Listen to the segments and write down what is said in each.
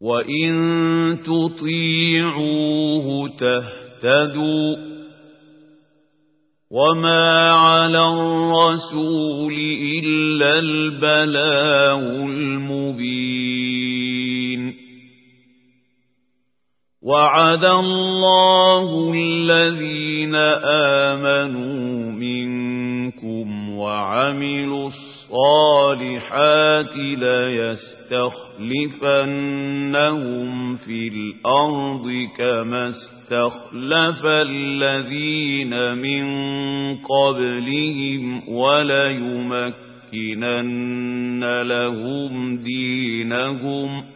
وإن تطيعوه تهتدوا وما على الرسول إلا البلاغ المبين وعد الله الذين آمنوا منكم وعملوا الصالحات ليستخلفنهم في الأرض كما استخلف الذين من قبلهم وليمكنن لهم دينهم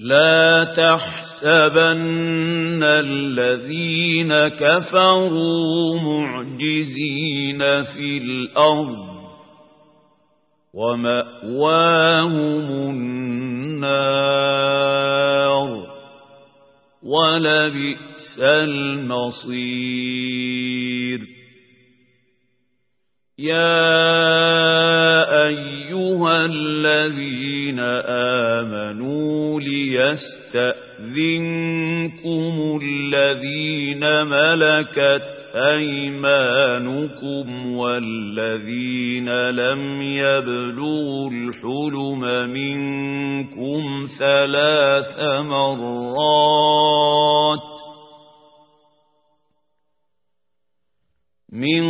لا تحسبن الذين كفروا معجزين في الأرض ومأواهم النار ولبئس المصير. يا أيها الذين آمنوا ليستأذنكم الذين ملكت أيمانكم والذين لم يبلغوا الحلم منكم ثلاث مرات من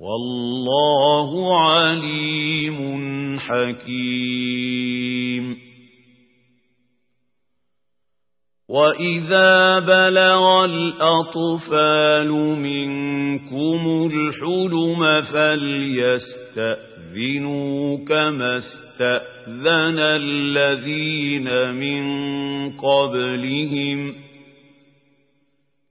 والله عليم حكيم. وإذا بلغ الأطفال منكم الحلم فليستأذنوا كما استأذن الذين من قبلهم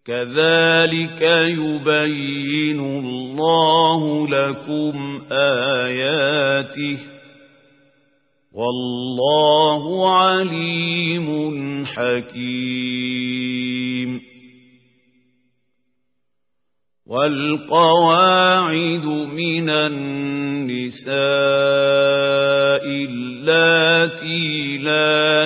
كذلك يبين الله لكم آياته. والله عليم حكيم. والقواعد من النساء اللاتي لا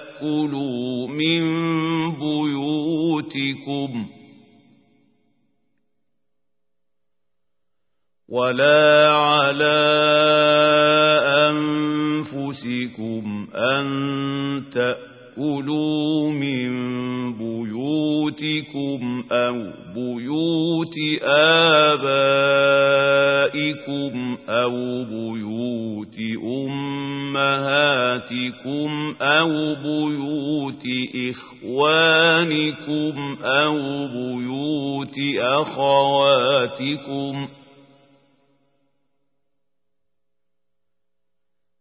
تأكلوا من بيوتكم ولا على أنفسكم أن تأكلوا من بيوتكم أو بيوت آبائكم أو بيوت أمهاتكم أو بيوت إخوانكم أو بيوت أخواتكم ۖ أو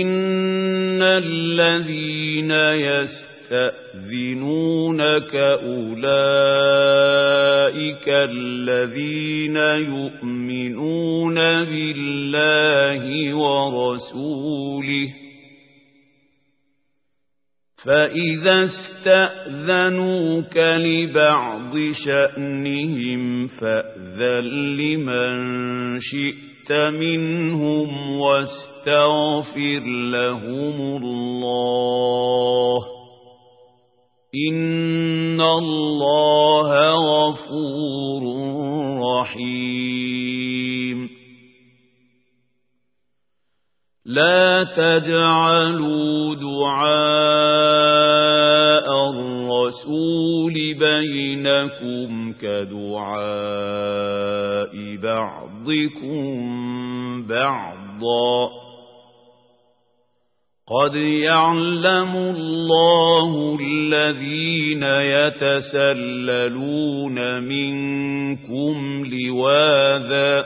إن الذين يستأذنونك أولئك الذين يؤمنون بالله ورسوله فإذا استأذنوك لبعض شأنهم فأذن لمن شئت منهم واستأذن واستغفر لهم الله. إن الله غفور رحيم. لا تجعلوا دعاء الرسول بينكم كدعاء بعضكم بعضا. قد يعلم الله الذين يتسللون منكم لواذا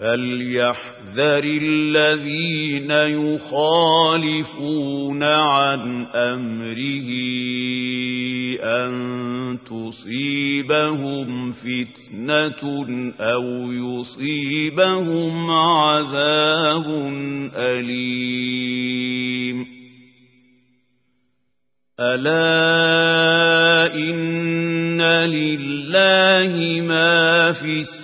فليحذر الذين يخالفون عن أمره أن تصيبهم فتنة أو يصيبهم عذاب أليم ألا إن لله ما في السماء